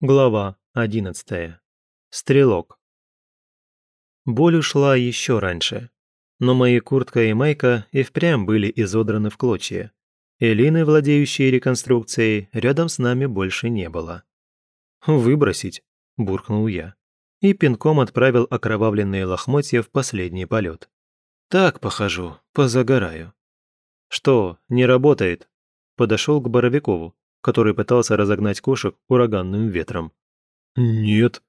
Глава 11. Стрелок. Боль ушла еще раньше, но мои куртка и майка и впрямь были изодраны в клочья. Элины, владеющей реконструкцией, рядом с нами больше не было. «Выбросить», – буркнул я. И пинком отправил окровавленные лохмотья в последний полет. «Так похожу, позагораю». «Что, не работает?» Подошел к Боровикову который пытался разогнать кошек ураганным ветром. «Нет,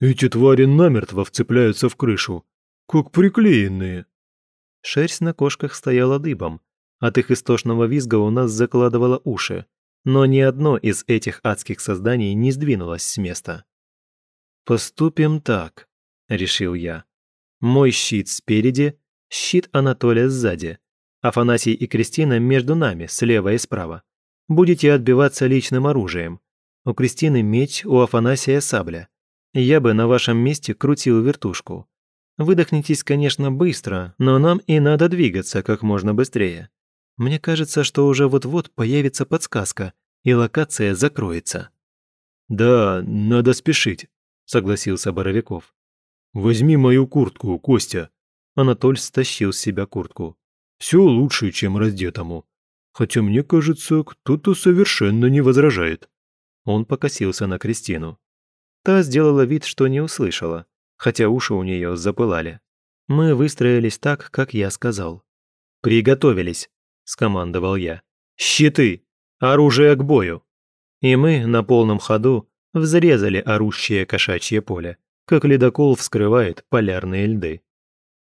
эти твари намертво вцепляются в крышу, как приклеенные». Шерсть на кошках стояла дыбом. От их истошного визга у нас закладывало уши, но ни одно из этих адских созданий не сдвинулось с места. «Поступим так», — решил я. «Мой щит спереди, щит Анатолия сзади, Афанасий и Кристина между нами, слева и справа. Будете отбиваться личным оружием. У Кристины меч, у Афанасия сабля. Я бы на вашем месте крутил вертушку. Выдохнитесь, конечно, быстро, но нам и надо двигаться как можно быстрее. Мне кажется, что уже вот-вот появится подсказка, и локация закроется». «Да, надо спешить», — согласился Боровиков. «Возьми мою куртку, Костя». Анатоль стащил с себя куртку. «Все лучше, чем раздетому хотя мне кажется, кто-то совершенно не возражает». Он покосился на Кристину. Та сделала вид, что не услышала, хотя уши у нее запылали. Мы выстроились так, как я сказал. «Приготовились», – скомандовал я. «Щиты! Оружие к бою!» И мы на полном ходу взрезали орущее кошачье поле, как ледокол вскрывает полярные льды.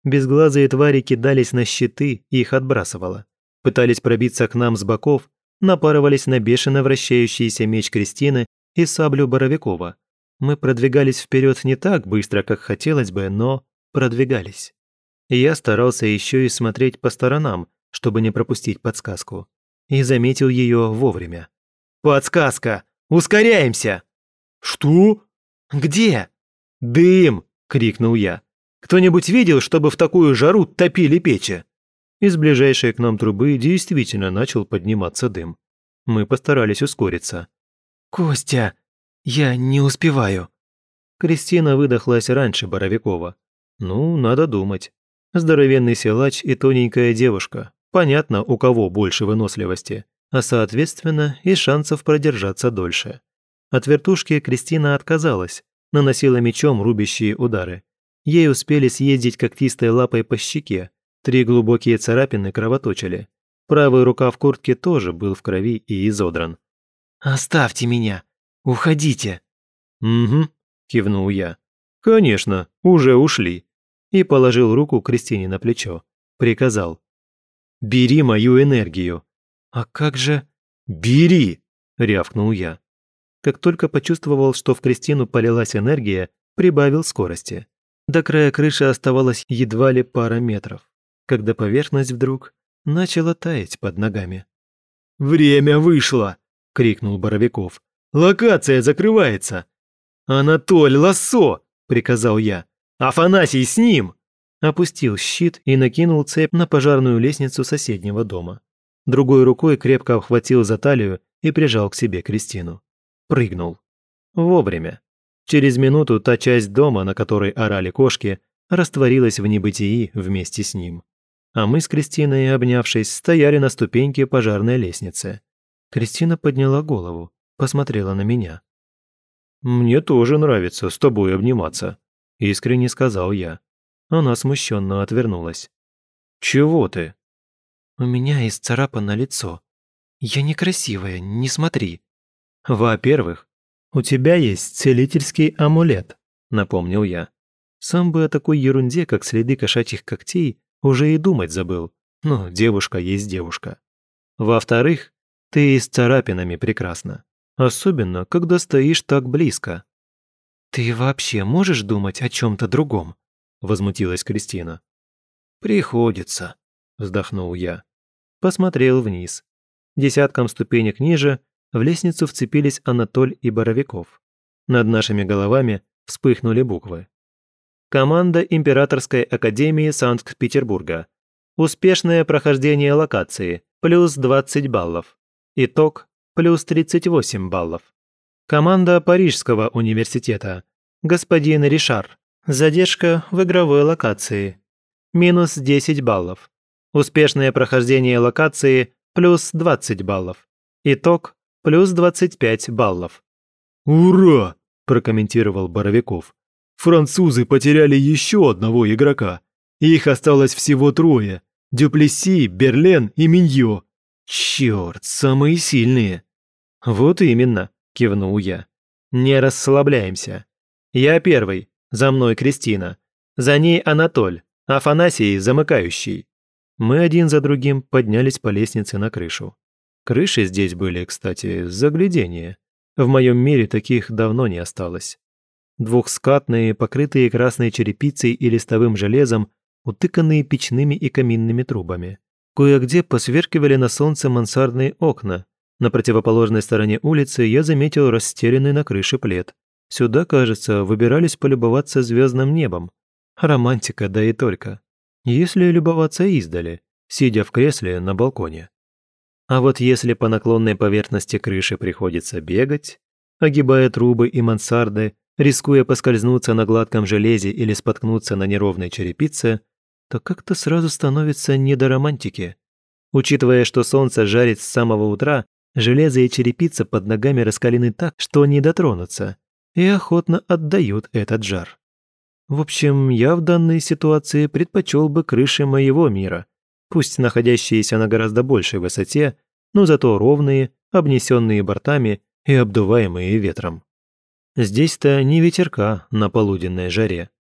Безглазые твари кидались на щиты, их отбрасывало пытались пробиться к нам с боков, напарывались на бешено вращающийся меч Кристины и саблю Боровикова. Мы продвигались вперед не так быстро, как хотелось бы, но продвигались. Я старался еще и смотреть по сторонам, чтобы не пропустить подсказку. И заметил ее вовремя. «Подсказка! Ускоряемся!» «Что?» «Где?» «Дым!» – крикнул я. «Кто-нибудь видел, чтобы в такую жару топили печи?» Из ближайшей к нам трубы действительно начал подниматься дым. Мы постарались ускориться. «Костя, я не успеваю». Кристина выдохлась раньше Боровикова. Ну, надо думать. Здоровенный силач и тоненькая девушка. Понятно, у кого больше выносливости, а соответственно и шансов продержаться дольше. От вертушки Кристина отказалась, наносила мечом рубящие удары. Ей успели съездить когтистой лапой по щеке, Три глубокие царапины кровоточили. Правый рукав куртки тоже был в крови и изодран. «Оставьте меня! Уходите!» «Угу», – кивнул я. «Конечно, уже ушли». И положил руку Кристине на плечо. Приказал. «Бери мою энергию». «А как же...» «Бери!» – рявкнул я. Как только почувствовал, что в Кристину полилась энергия, прибавил скорости. До края крыши оставалось едва ли пара метров когда поверхность вдруг начала таять под ногами. «Время вышло!» – крикнул Боровиков. «Локация закрывается!» «Анатоль, лассо!» – приказал я. «Афанасий, с ним!» Опустил щит и накинул цепь на пожарную лестницу соседнего дома. Другой рукой крепко обхватил за талию и прижал к себе Кристину. Прыгнул. Вовремя. Через минуту та часть дома, на которой орали кошки, растворилась в небытии вместе с ним а мы с Кристиной, обнявшись, стояли на ступеньке пожарной лестницы. Кристина подняла голову, посмотрела на меня. «Мне тоже нравится с тобой обниматься», – искренне сказал я. Она смущенно отвернулась. «Чего ты?» «У меня исцарапано лицо. Я некрасивая, не смотри». «Во-первых, у тебя есть целительский амулет», – напомнил я. Сам бы о такой ерунде, как следы кошачьих когтей, уже и думать забыл. Но девушка есть девушка. Во-вторых, ты и с царапинами прекрасна. Особенно, когда стоишь так близко. «Ты вообще можешь думать о чем-то другом?» – возмутилась Кристина. «Приходится», – вздохнул я. Посмотрел вниз. Десятком ступенек ниже в лестницу вцепились Анатоль и Боровиков. Над нашими головами вспыхнули буквы. Команда Императорской Академии Санкт-Петербурга. Успешное прохождение локации – плюс 20 баллов. Итог – плюс 38 баллов. Команда Парижского университета. Господин Ришар. Задержка в игровой локации. Минус 10 баллов. Успешное прохождение локации плюс 20 баллов. Итог плюс 25 баллов. «Ура!» – прокомментировал Боровиков. «Французы потеряли еще одного игрока. Их осталось всего трое. Дюплесси, Берлен и Миньо. Черт, самые сильные!» «Вот именно», – кивнул я. «Не расслабляемся. Я первый, за мной Кристина. За ней Анатоль, Афанасий замыкающий». Мы один за другим поднялись по лестнице на крышу. Крыши здесь были, кстати, загляденье. В моем мире таких давно не осталось. Двухскатные, покрытые красной черепицей и листовым железом, утыканные печными и каминными трубами. Кое-где посверкивали на солнце мансардные окна. На противоположной стороне улицы я заметил расстеленный на крыше плед. Сюда, кажется, выбирались полюбоваться звездным небом. Романтика, да и только. Если любоваться издали, сидя в кресле на балконе. А вот если по наклонной поверхности крыши приходится бегать, огибая трубы и мансарды, рискуя поскользнуться на гладком железе или споткнуться на неровной черепице, то как-то сразу становится не до романтики. Учитывая, что солнце жарит с самого утра, железо и черепица под ногами раскалены так, что не дотронутся, и охотно отдают этот жар. В общем, я в данной ситуации предпочел бы крыши моего мира, пусть находящиеся на гораздо большей высоте, но зато ровные, обнесенные бортами и обдуваемые ветром. Здесь-то не ветерка на полуденной жаре.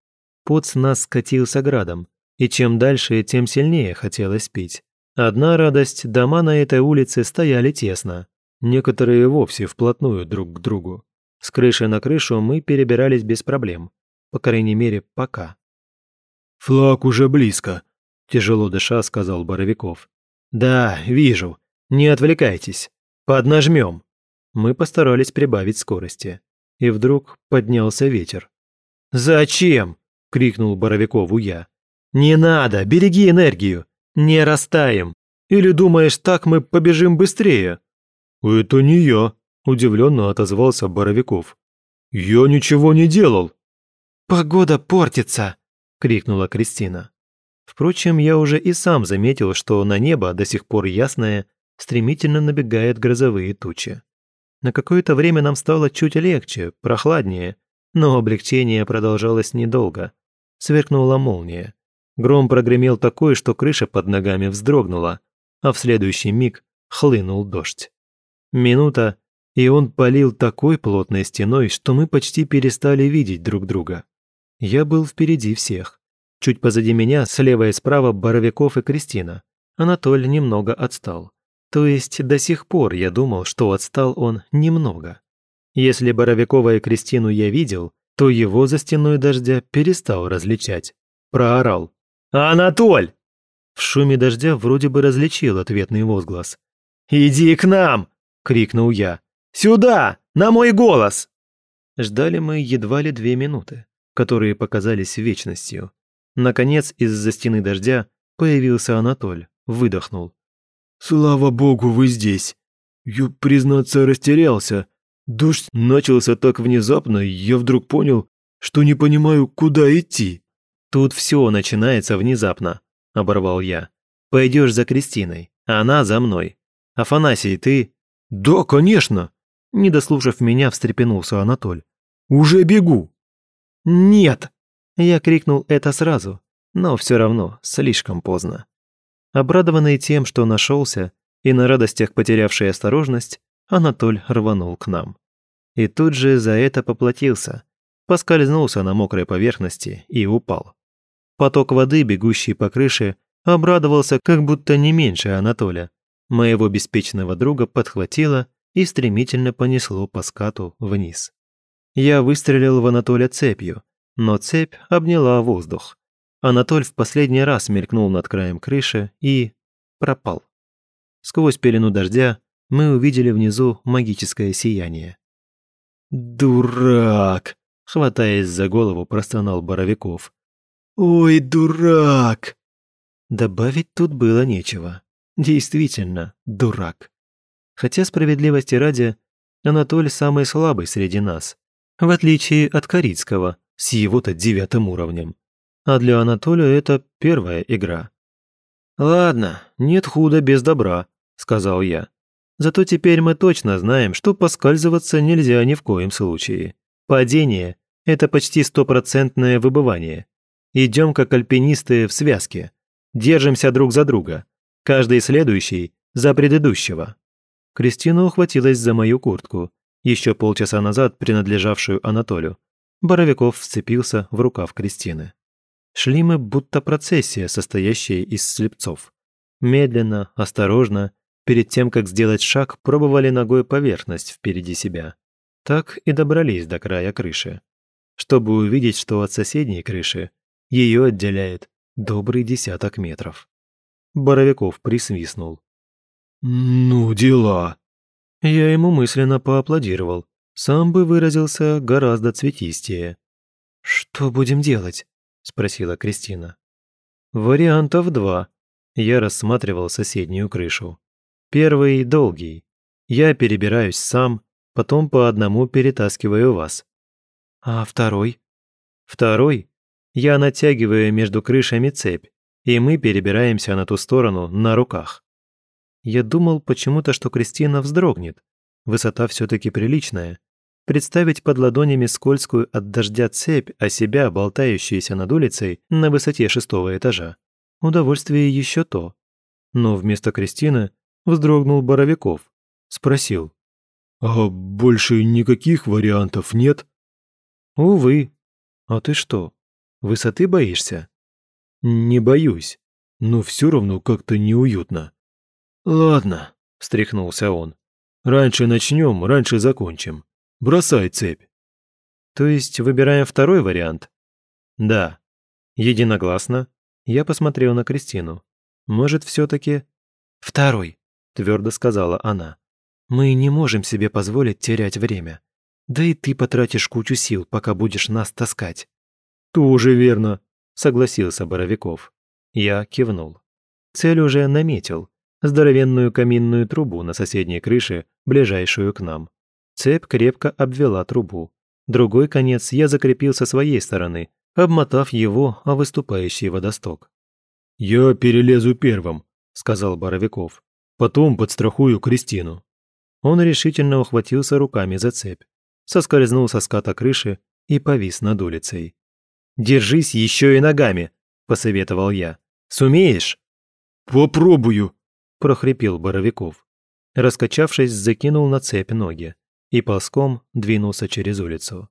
Пот с нас скатился градом, и чем дальше, тем сильнее хотелось пить. Одна радость, дома на этой улице стояли тесно, некоторые вовсе вплотную друг к другу. С крыши на крышу мы перебирались без проблем, по крайней мере, пока. «Флаг уже близко», – тяжело дыша сказал Боровиков. «Да, вижу. Не отвлекайтесь. Поднажмем». Мы постарались прибавить скорости. И вдруг поднялся ветер. «Зачем?» – крикнул Боровикову я. «Не надо, береги энергию. Не растаем. Или думаешь, так мы побежим быстрее?» «Это не я», – удивленно отозвался Боровиков. «Я ничего не делал». «Погода портится!» – крикнула Кристина. Впрочем, я уже и сам заметил, что на небо, до сих пор ясное, стремительно набегают грозовые тучи. На какое-то время нам стало чуть легче, прохладнее, но облегчение продолжалось недолго. Сверкнула молния. Гром прогремел такой, что крыша под ногами вздрогнула, а в следующий миг хлынул дождь. Минута, и он полил такой плотной стеной, что мы почти перестали видеть друг друга. Я был впереди всех. Чуть позади меня, слева и справа, Боровиков и Кристина. Анатоль немного отстал. То есть до сих пор я думал, что отстал он немного. Если Боровикова и Кристину я видел, то его за стеной дождя перестал различать. Проорал. «Анатоль!» В шуме дождя вроде бы различил ответный возглас. «Иди к нам!» – крикнул я. «Сюда! На мой голос!» Ждали мы едва ли две минуты которые показались вечностью. Наконец, из-за стены дождя появился Анатоль, выдохнул. «Слава богу, вы здесь! Я, признаться, растерялся. Дождь начался так внезапно, я вдруг понял, что не понимаю, куда идти». «Тут все начинается внезапно», – оборвал я. «Пойдешь за Кристиной, а она за мной. Афанасий, ты...» «Да, конечно!» Не дослушав меня, встрепенулся Анатоль. «Уже бегу!» «Нет!» Я крикнул это сразу, но все равно слишком поздно. Обрадованный тем, что нашелся, и на радостях потерявший осторожность, Анатоль рванул к нам. И тут же за это поплатился, поскользнулся на мокрой поверхности и упал. Поток воды, бегущий по крыше, обрадовался как будто не меньше Анатоля. Моего беспечного друга подхватило и стремительно понесло по скату вниз. Я выстрелил в Анатоля цепью, но цепь обняла воздух. Анатоль в последний раз мелькнул над краем крыши и... пропал. Сквозь пелену дождя мы увидели внизу магическое сияние. «Дурак!» — хватаясь за голову, простонал Боровиков. «Ой, дурак!» Добавить тут было нечего. Действительно, дурак. Хотя справедливости ради, Анатоль самый слабый среди нас, в отличие от Корицкого с его-то девятым уровнем. А для Анатолия это первая игра. «Ладно, нет худа без добра», – сказал я. «Зато теперь мы точно знаем, что поскальзываться нельзя ни в коем случае. Падение – это почти стопроцентное выбывание. Идем как альпинисты в связке. Держимся друг за друга. Каждый следующий – за предыдущего». Кристина ухватилась за мою куртку, еще полчаса назад принадлежавшую Анатолию. Боровиков вцепился в рукав Кристины. Шли мы будто процессия, состоящая из слепцов. Медленно, осторожно, перед тем, как сделать шаг, пробовали ногой поверхность впереди себя. Так и добрались до края крыши. Чтобы увидеть, что от соседней крыши ее отделяет добрый десяток метров. Боровиков присвистнул. «Ну, дела!» Я ему мысленно поаплодировал. Сам бы выразился гораздо цветистее. «Что будем делать?» – спросила Кристина. «Вариантов два». Я рассматривал соседнюю крышу. Первый – долгий. Я перебираюсь сам, потом по одному перетаскиваю вас. А второй? Второй – я натягиваю между крышами цепь, и мы перебираемся на ту сторону на руках. Я думал почему-то, что Кристина вздрогнет. Высота все таки приличная, Представить под ладонями скользкую от дождя цепь, а себя, болтающуюся над улицей, на высоте шестого этажа. Удовольствие еще то. Но вместо Кристины вздрогнул Боровиков. Спросил. «А больше никаких вариантов нет?» «Увы. А ты что, высоты боишься?» «Не боюсь, но все равно как-то неуютно». «Ладно», – встряхнулся он. «Раньше начнем, раньше закончим. Бросай цепь. То есть выбираем второй вариант? Да. Единогласно. Я посмотрел на Кристину. Может, все-таки... Второй, твердо сказала она. Мы не можем себе позволить терять время. Да и ты потратишь кучу сил, пока будешь нас таскать. Тоже верно, согласился Боровиков. Я кивнул. Цель уже наметил. Здоровенную каминную трубу на соседней крыше, ближайшую к нам. Цепь крепко обвела трубу. Другой конец я закрепил со своей стороны, обмотав его о выступающий водосток. «Я перелезу первым», – сказал Боровиков. «Потом подстрахую Кристину». Он решительно ухватился руками за цепь, соскользнул со ската крыши и повис над улицей. «Держись еще и ногами», – посоветовал я. «Сумеешь?» «Попробую», – прохрипел Боровиков. Раскачавшись, закинул на цепь ноги и ползком двинулся через улицу.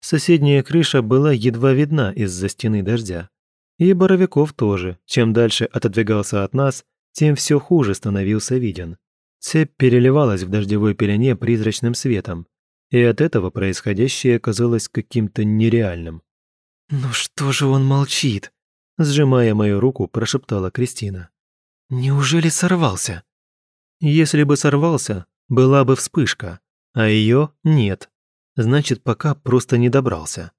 Соседняя крыша была едва видна из-за стены дождя. И Боровиков тоже. Чем дальше отодвигался от нас, тем все хуже становился виден. Цепь переливалась в дождевой пелене призрачным светом, и от этого происходящее казалось каким-то нереальным. «Ну что же он молчит?» Сжимая мою руку, прошептала Кристина. «Неужели сорвался?» «Если бы сорвался, была бы вспышка, а ее нет. Значит, пока просто не добрался.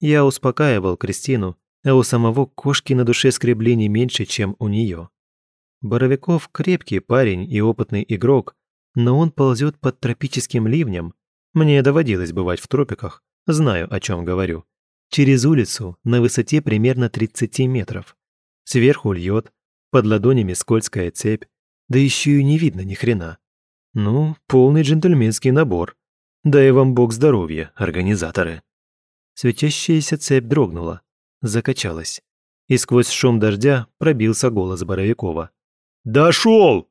Я успокаивал Кристину, а у самого кошки на душе скребли не меньше, чем у нее. Боровиков крепкий парень и опытный игрок, но он ползет под тропическим ливнем. Мне доводилось бывать в тропиках, знаю, о чем говорю. Через улицу на высоте примерно 30 метров. Сверху льет, под ладонями скользкая цепь, да еще и не видно ни хрена. Ну, полный джентльменский набор. Дай вам бог здоровья, организаторы. Светящаяся цепь дрогнула, закачалась. И сквозь шум дождя пробился голос Боровикова. «Дошел!»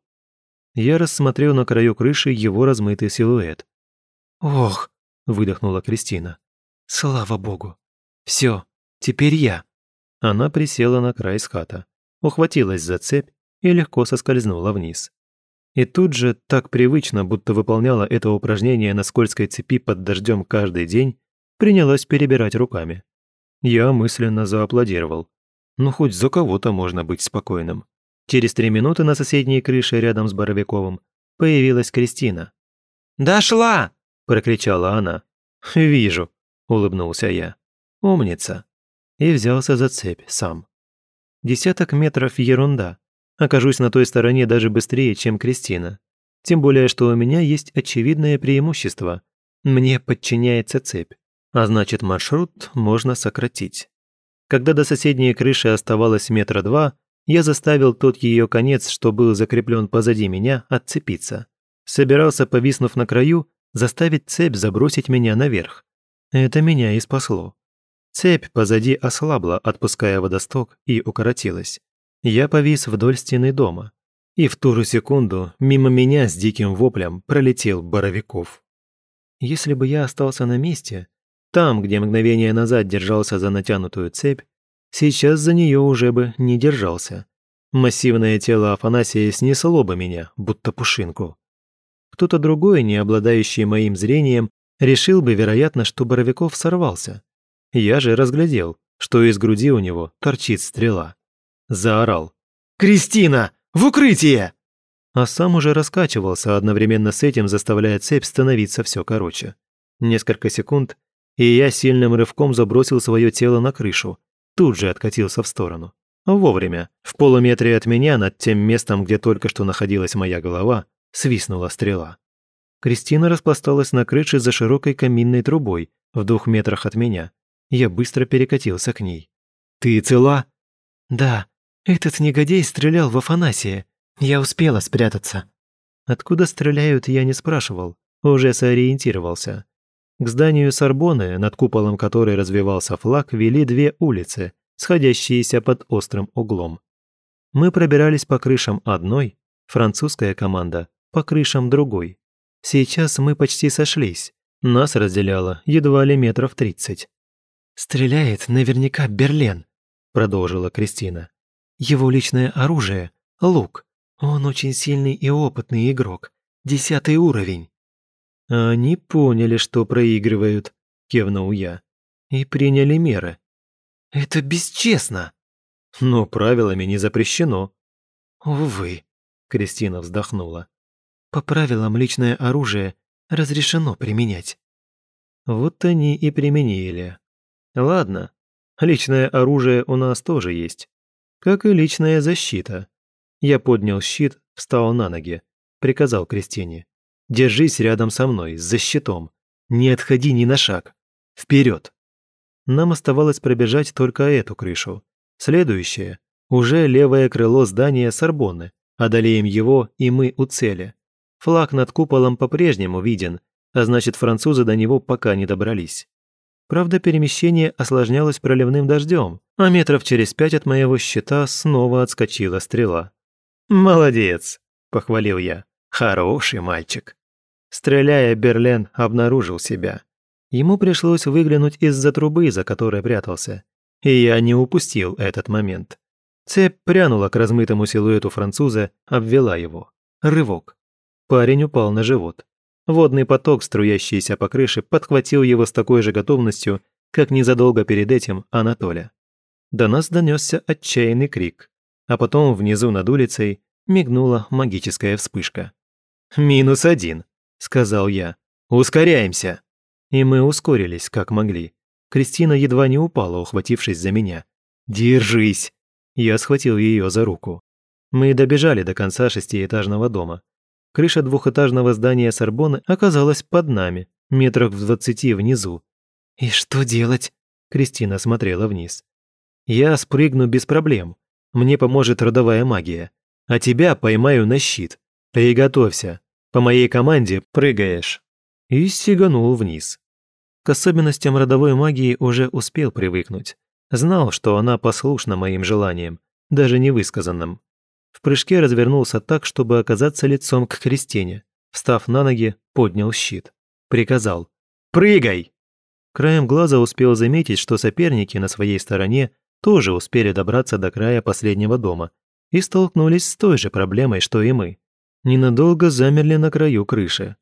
Я рассмотрел на краю крыши его размытый силуэт. «Ох!» – выдохнула Кристина. «Слава богу! Все, теперь я!» Она присела на край ската, ухватилась за цепь и легко соскользнула вниз. И тут же, так привычно, будто выполняла это упражнение на скользкой цепи под дождем каждый день, принялась перебирать руками. Я мысленно зааплодировал. Ну, хоть за кого-то можно быть спокойным. Через три минуты на соседней крыше рядом с Боровиковым появилась Кристина. «Дошла!» – прокричала она. «Вижу», – улыбнулся я. «Умница». И взялся за цепь сам. Десяток метров – ерунда. Окажусь на той стороне даже быстрее, чем Кристина. Тем более, что у меня есть очевидное преимущество. Мне подчиняется цепь, а значит маршрут можно сократить. Когда до соседней крыши оставалось метра два, я заставил тот ее конец, что был закреплен позади меня, отцепиться. Собирался, повиснув на краю, заставить цепь забросить меня наверх. Это меня и спасло. Цепь позади ослабла, отпуская водосток, и укоротилась. Я повис вдоль стены дома. И в ту же секунду мимо меня с диким воплем пролетел Боровиков. Если бы я остался на месте, там, где мгновение назад держался за натянутую цепь, сейчас за нее уже бы не держался. Массивное тело Афанасия снесло бы меня, будто пушинку. Кто-то другой, не обладающий моим зрением, решил бы, вероятно, что Боровиков сорвался. Я же разглядел, что из груди у него торчит стрела. Заорал. «Кристина! В укрытие!» А сам уже раскачивался, одновременно с этим заставляя цепь становиться все короче. Несколько секунд, и я сильным рывком забросил свое тело на крышу, тут же откатился в сторону. Вовремя, в полуметре от меня, над тем местом, где только что находилась моя голова, свистнула стрела. Кристина распласталась на крыше за широкой каминной трубой в двух метрах от меня. Я быстро перекатился к ней. «Ты цела?» «Да, этот негодяй стрелял в Афанасия. Я успела спрятаться». Откуда стреляют, я не спрашивал, уже сориентировался. К зданию Сорбоны, над куполом которой развивался флаг, вели две улицы, сходящиеся под острым углом. Мы пробирались по крышам одной, французская команда, по крышам другой. Сейчас мы почти сошлись. Нас разделяло едва ли метров тридцать. «Стреляет наверняка Берлен», — продолжила Кристина. «Его личное оружие — лук. Он очень сильный и опытный игрок. Десятый уровень». «Они поняли, что проигрывают», — кивнул я. «И приняли меры». «Это бесчестно». «Но правилами не запрещено». «Увы», — Кристина вздохнула. «По правилам личное оружие разрешено применять». Вот они и применили. Ладно, личное оружие у нас тоже есть. Как и личная защита. Я поднял щит, встал на ноги, приказал Кристине. Держись рядом со мной, за щитом. Не отходи ни на шаг. Вперед! Нам оставалось пробежать только эту крышу. Следующее – уже левое крыло здания Сорбонны. Одолеем его, и мы у цели. Флаг над куполом по-прежнему виден, а значит, французы до него пока не добрались. Правда, перемещение осложнялось проливным дождем, а метров через пять от моего щита снова отскочила стрела. «Молодец!» – похвалил я. «Хороший мальчик!» Стреляя, Берлен обнаружил себя. Ему пришлось выглянуть из-за трубы, за которой прятался. И я не упустил этот момент. Цепь прянула к размытому силуэту француза, обвела его. Рывок. Парень упал на живот. Водный поток, струящийся по крыше, подхватил его с такой же готовностью, как незадолго перед этим Анатоля. До нас донесся отчаянный крик, а потом внизу над улицей мигнула магическая вспышка. «Минус один», сказал я. «Ускоряемся!» И мы ускорились, как могли. Кристина едва не упала, ухватившись за меня. «Держись!» Я схватил ее за руку. Мы добежали до конца шестиэтажного дома. Крыша двухэтажного здания Сорбоны оказалась под нами, метрах в двадцати внизу. «И что делать?» Кристина смотрела вниз. «Я спрыгну без проблем. Мне поможет родовая магия. А тебя поймаю на щит. Приготовься. По моей команде прыгаешь». И сиганул вниз. К особенностям родовой магии уже успел привыкнуть. Знал, что она послушна моим желаниям, даже невысказанным. В прыжке развернулся так, чтобы оказаться лицом к Кристине. Встав на ноги, поднял щит. Приказал «Прыгай!». Краем глаза успел заметить, что соперники на своей стороне тоже успели добраться до края последнего дома и столкнулись с той же проблемой, что и мы ненадолго замерли на краю крыши.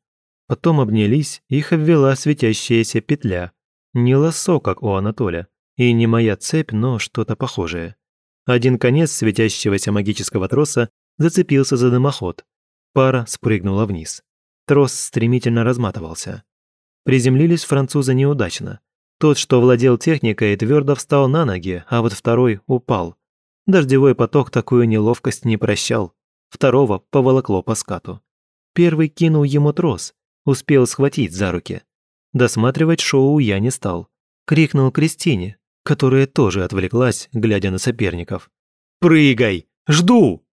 Потом обнялись, их обвела светящаяся петля. Не лосо, как у Анатоля, и не моя цепь, но что-то похожее. Один конец светящегося магического троса зацепился за дымоход. Пара спрыгнула вниз. Трос стремительно разматывался. Приземлились французы неудачно. Тот, что владел техникой, твердо встал на ноги, а вот второй упал. Дождевой поток такую неловкость не прощал. Второго поволокло по скату. Первый кинул ему трос, успел схватить за руки. Досматривать шоу я не стал. Крикнул Кристине, которая тоже отвлеклась, глядя на соперников. «Прыгай! Жду!»